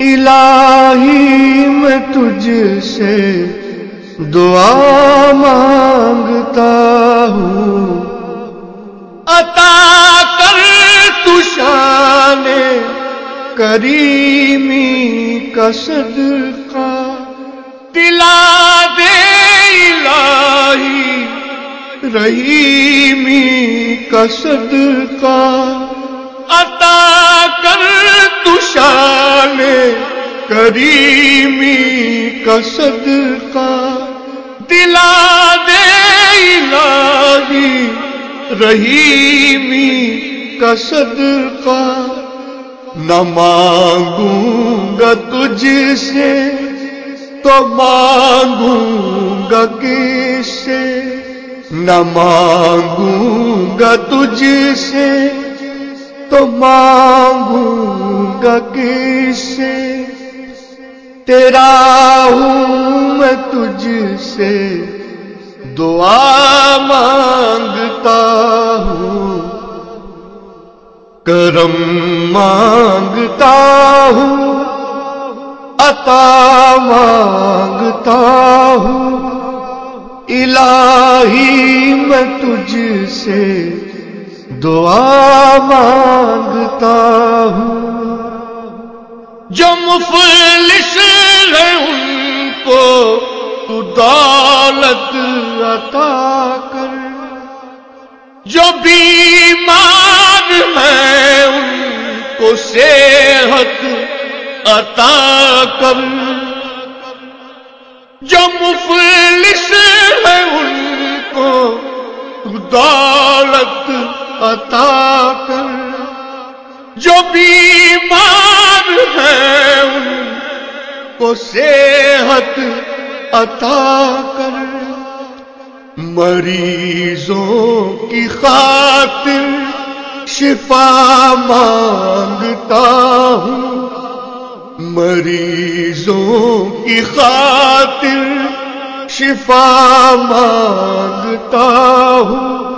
الہی میں تجھ سے دعا مانگتا ہوں۔ عطا کر تشان کریمی کا صدقہ۔ دلا دے الہی رحیمی کا صدقہ۔ تشان کریمی کا صدقہ دلا دے الہی رحیمی کا صدقہ نہ مانگوں گا تجھ سے تو مانگوں گا کس سے نہ مانگوں گا تجھ سے تو مانگوں گا کس سے تیرا ہوں میں تجھ سے دعا مانگتا ہوں، کرم مانگتا ہوں، عطا مانگتا ہوں، الہی میں تجھ سے دعا مانگتا ہوں۔ جو مفلس ہے ان کو تو دولت عطا کر۔ جو بیمار ہے ان کو صحت عطا کر۔ جو مفلس ہے ان کو تو دولت عطا کر۔ جو بیمار ہے ان کو صحت عطا کر۔ مریضوں کی خاطر شفا مانگتا ہوں۔ مریضوں کی خاطر شفا مانگتا ہوں۔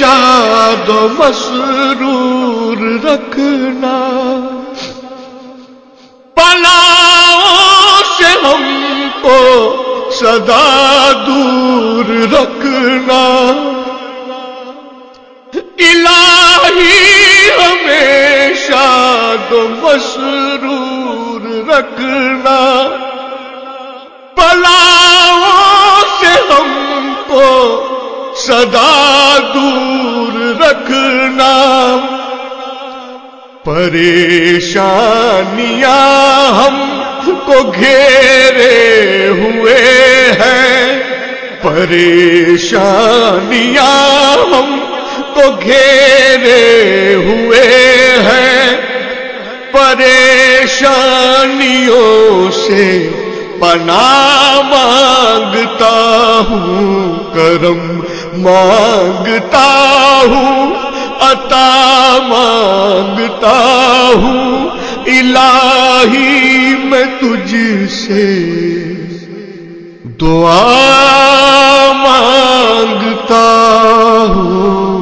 ہمیشہ دو مسرور رکھنا۔ پلاؤں سے ہم کو سدا دور رکھنا۔ الہی ہمیشہ دو مسرور رکھنا۔ پلاؤں سے ہم کو سدا پریشانیاں ہم کو گھیرے ہوئے ہیں۔ پریشانیاں ہم کو گھیرے ہوئے ہیں۔ پریشانیوں سے پنا مانگتا ہوں، کرم مانگتا ہوں۔ عطا مانگتا ہوں الہی میں تجھ سے دعا مانگتا ہوں۔